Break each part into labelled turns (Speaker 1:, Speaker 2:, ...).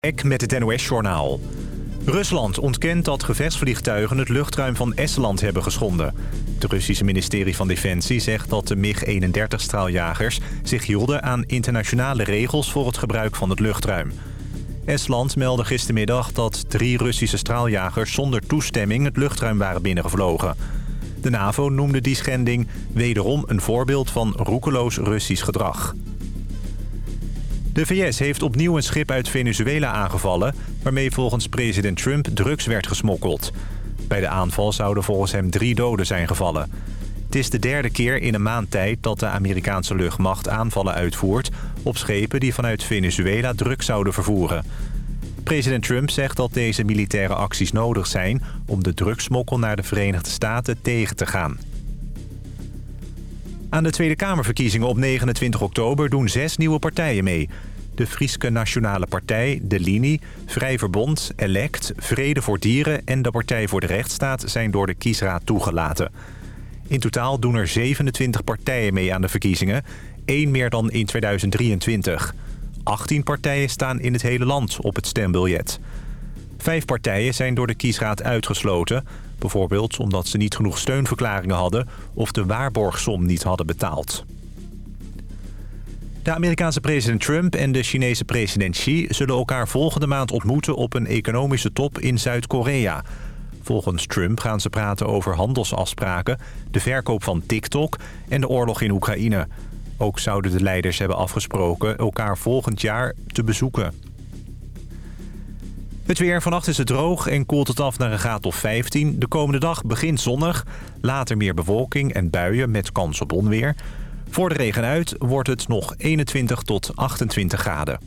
Speaker 1: Ek met het NOS-journaal. Rusland ontkent dat gevechtsvliegtuigen het luchtruim van Estland hebben geschonden. Het Russische ministerie van Defensie zegt dat de MiG-31-straaljagers... zich hielden aan internationale regels voor het gebruik van het luchtruim. Estland meldde gistermiddag dat drie Russische straaljagers... zonder toestemming het luchtruim waren binnengevlogen. De NAVO noemde die schending wederom een voorbeeld van roekeloos Russisch gedrag. De VS heeft opnieuw een schip uit Venezuela aangevallen... waarmee volgens president Trump drugs werd gesmokkeld. Bij de aanval zouden volgens hem drie doden zijn gevallen. Het is de derde keer in een maand tijd dat de Amerikaanse luchtmacht aanvallen uitvoert... op schepen die vanuit Venezuela drugs zouden vervoeren. President Trump zegt dat deze militaire acties nodig zijn... om de drugsmokkel naar de Verenigde Staten tegen te gaan. Aan de Tweede Kamerverkiezingen op 29 oktober doen zes nieuwe partijen mee. De Frieske Nationale Partij, De Linie, Vrij Verbond, Elect, Vrede voor Dieren... en de Partij voor de Rechtsstaat zijn door de kiesraad toegelaten. In totaal doen er 27 partijen mee aan de verkiezingen. één meer dan in 2023. 18 partijen staan in het hele land op het stembiljet. Vijf partijen zijn door de kiesraad uitgesloten... Bijvoorbeeld omdat ze niet genoeg steunverklaringen hadden... of de waarborgsom niet hadden betaald. De Amerikaanse president Trump en de Chinese president Xi... zullen elkaar volgende maand ontmoeten op een economische top in Zuid-Korea. Volgens Trump gaan ze praten over handelsafspraken... de verkoop van TikTok en de oorlog in Oekraïne. Ook zouden de leiders hebben afgesproken elkaar volgend jaar te bezoeken. Het weer. Vannacht is het droog en koelt het af naar een graad of 15. De komende dag begint zonnig. Later meer bewolking en buien met kans op onweer. Voor de regen uit wordt het nog 21 tot 28 graden.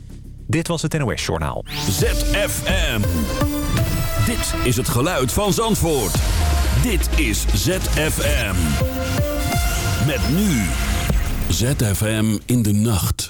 Speaker 1: Dit was het NOS Journaal.
Speaker 2: ZFM. Dit is het geluid van Zandvoort. Dit is ZFM. Met nu. ZFM in de nacht.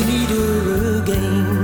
Speaker 3: Mislead her again.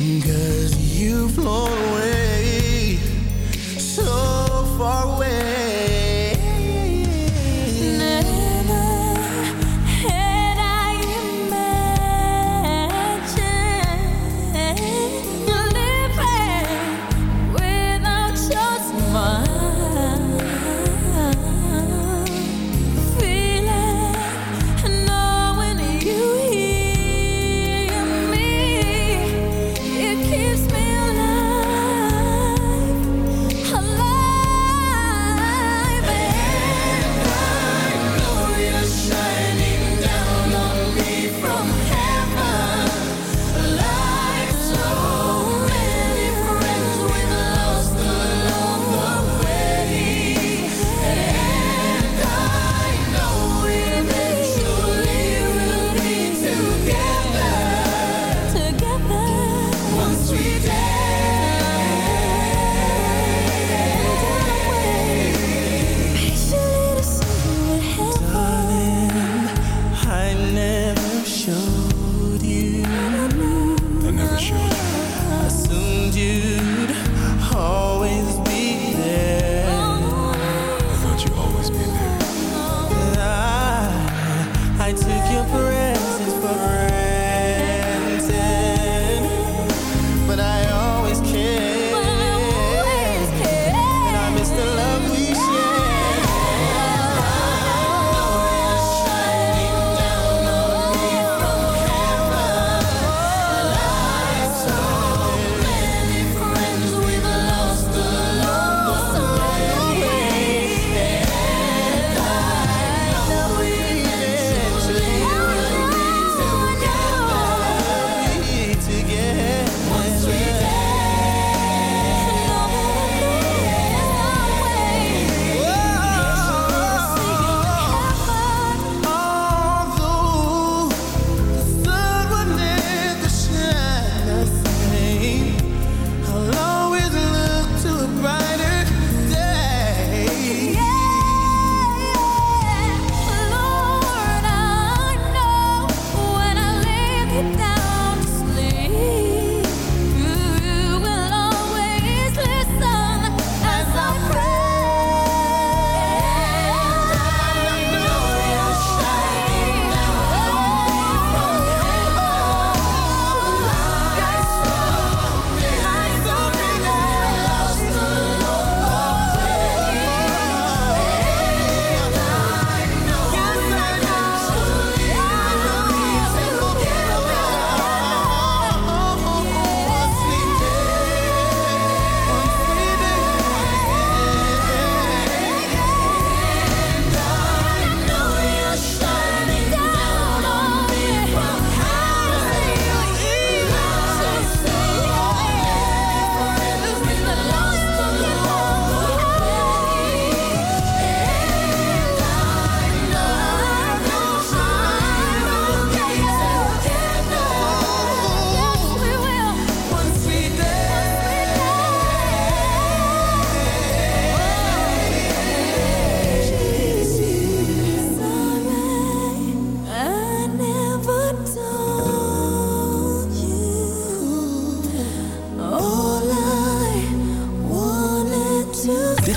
Speaker 4: Cause you've flown away.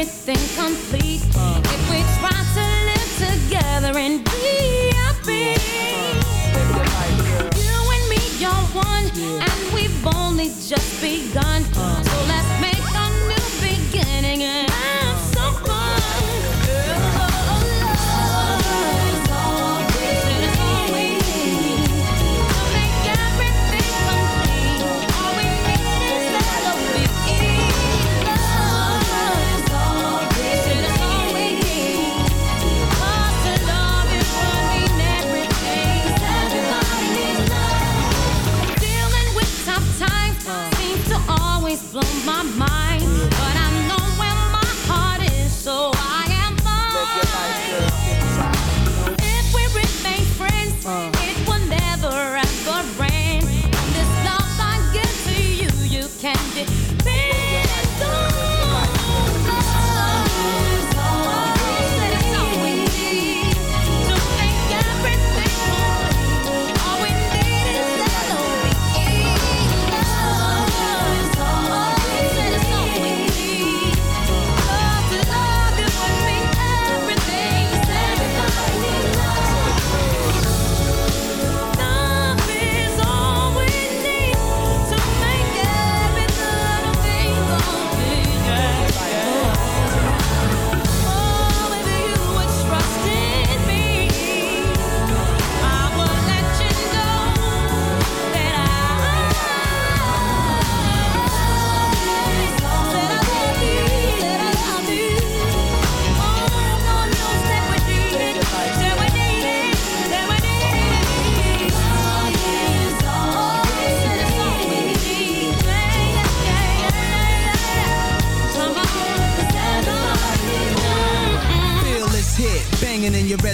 Speaker 5: everything complete. If we try to live together and be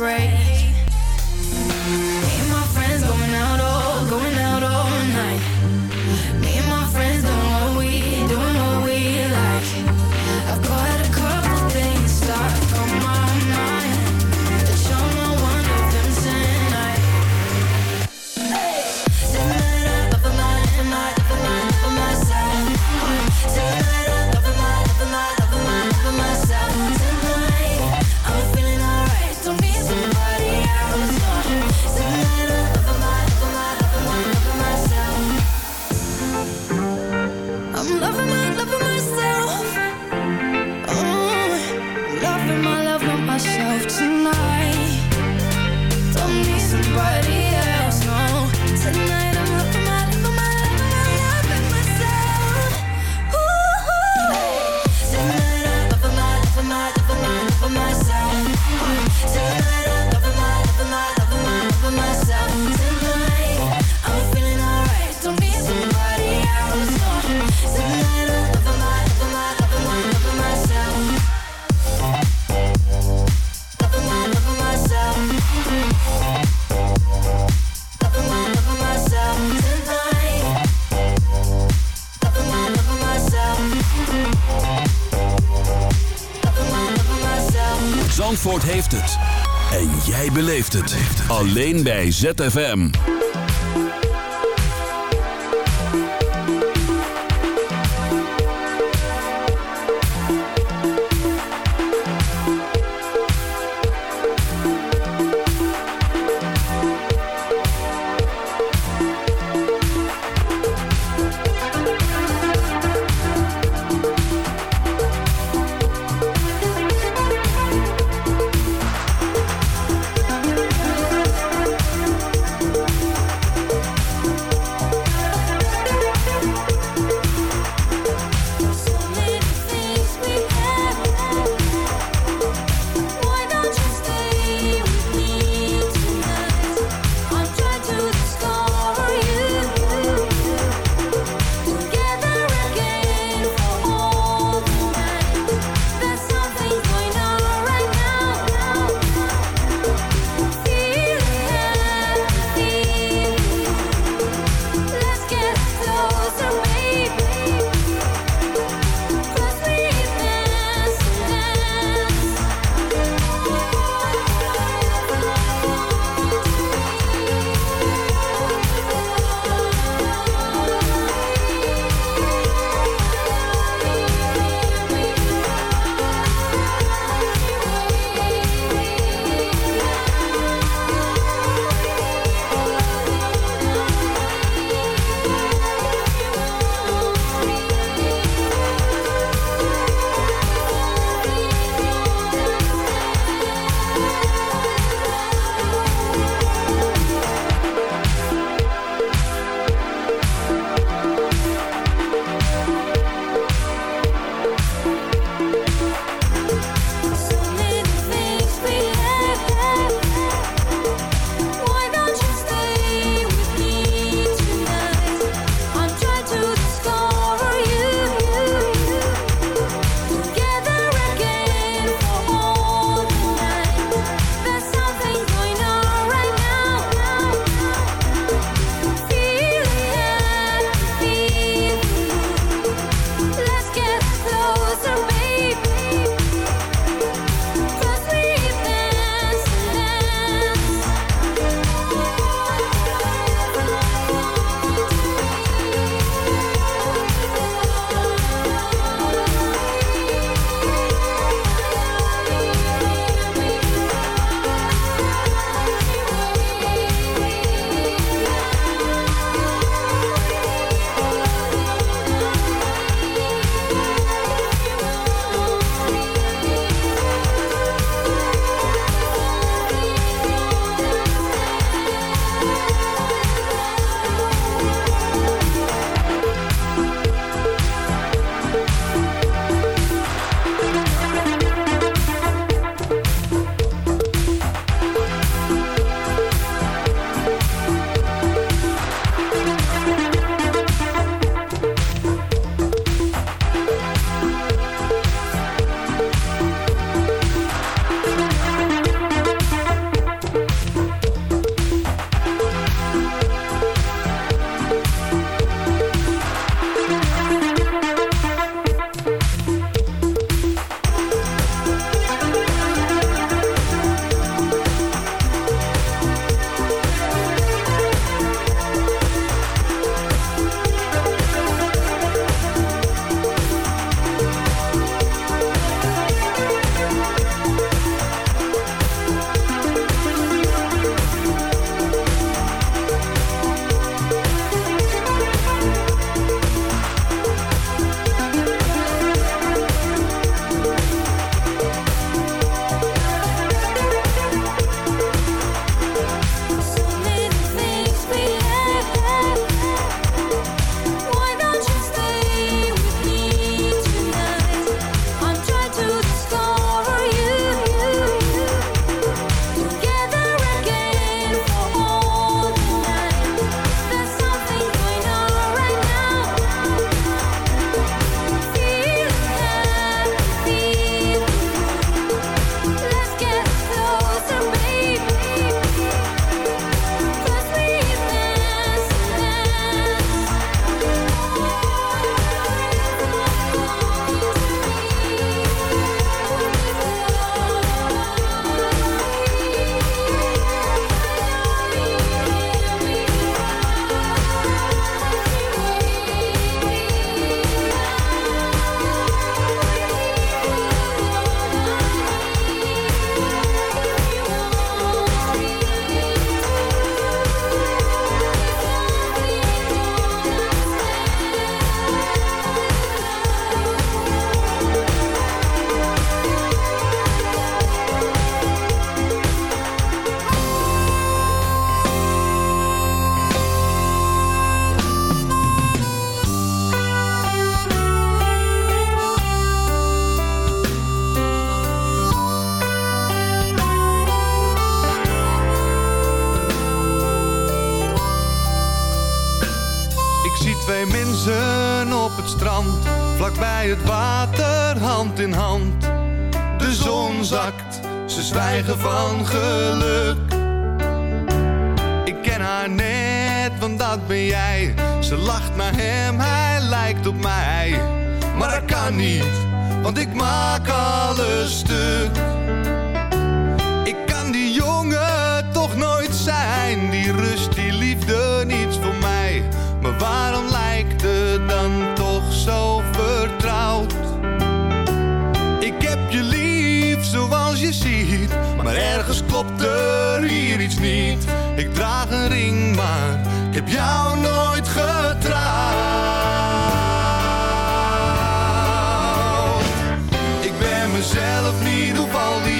Speaker 2: break. Alleen bij ZFM.
Speaker 6: mezelf niet op al die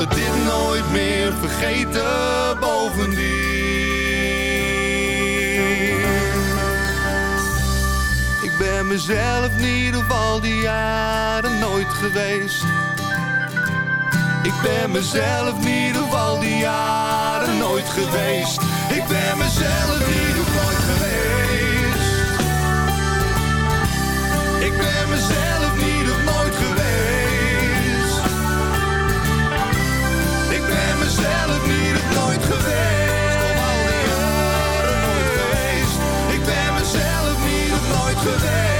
Speaker 6: We dit nooit meer vergeten bovendien. Ik ben mezelf niet ieder geval die jaren nooit geweest. Ik ben mezelf niet ieder geval die jaren nooit geweest. Ik ben mezelf niet nooit geweest.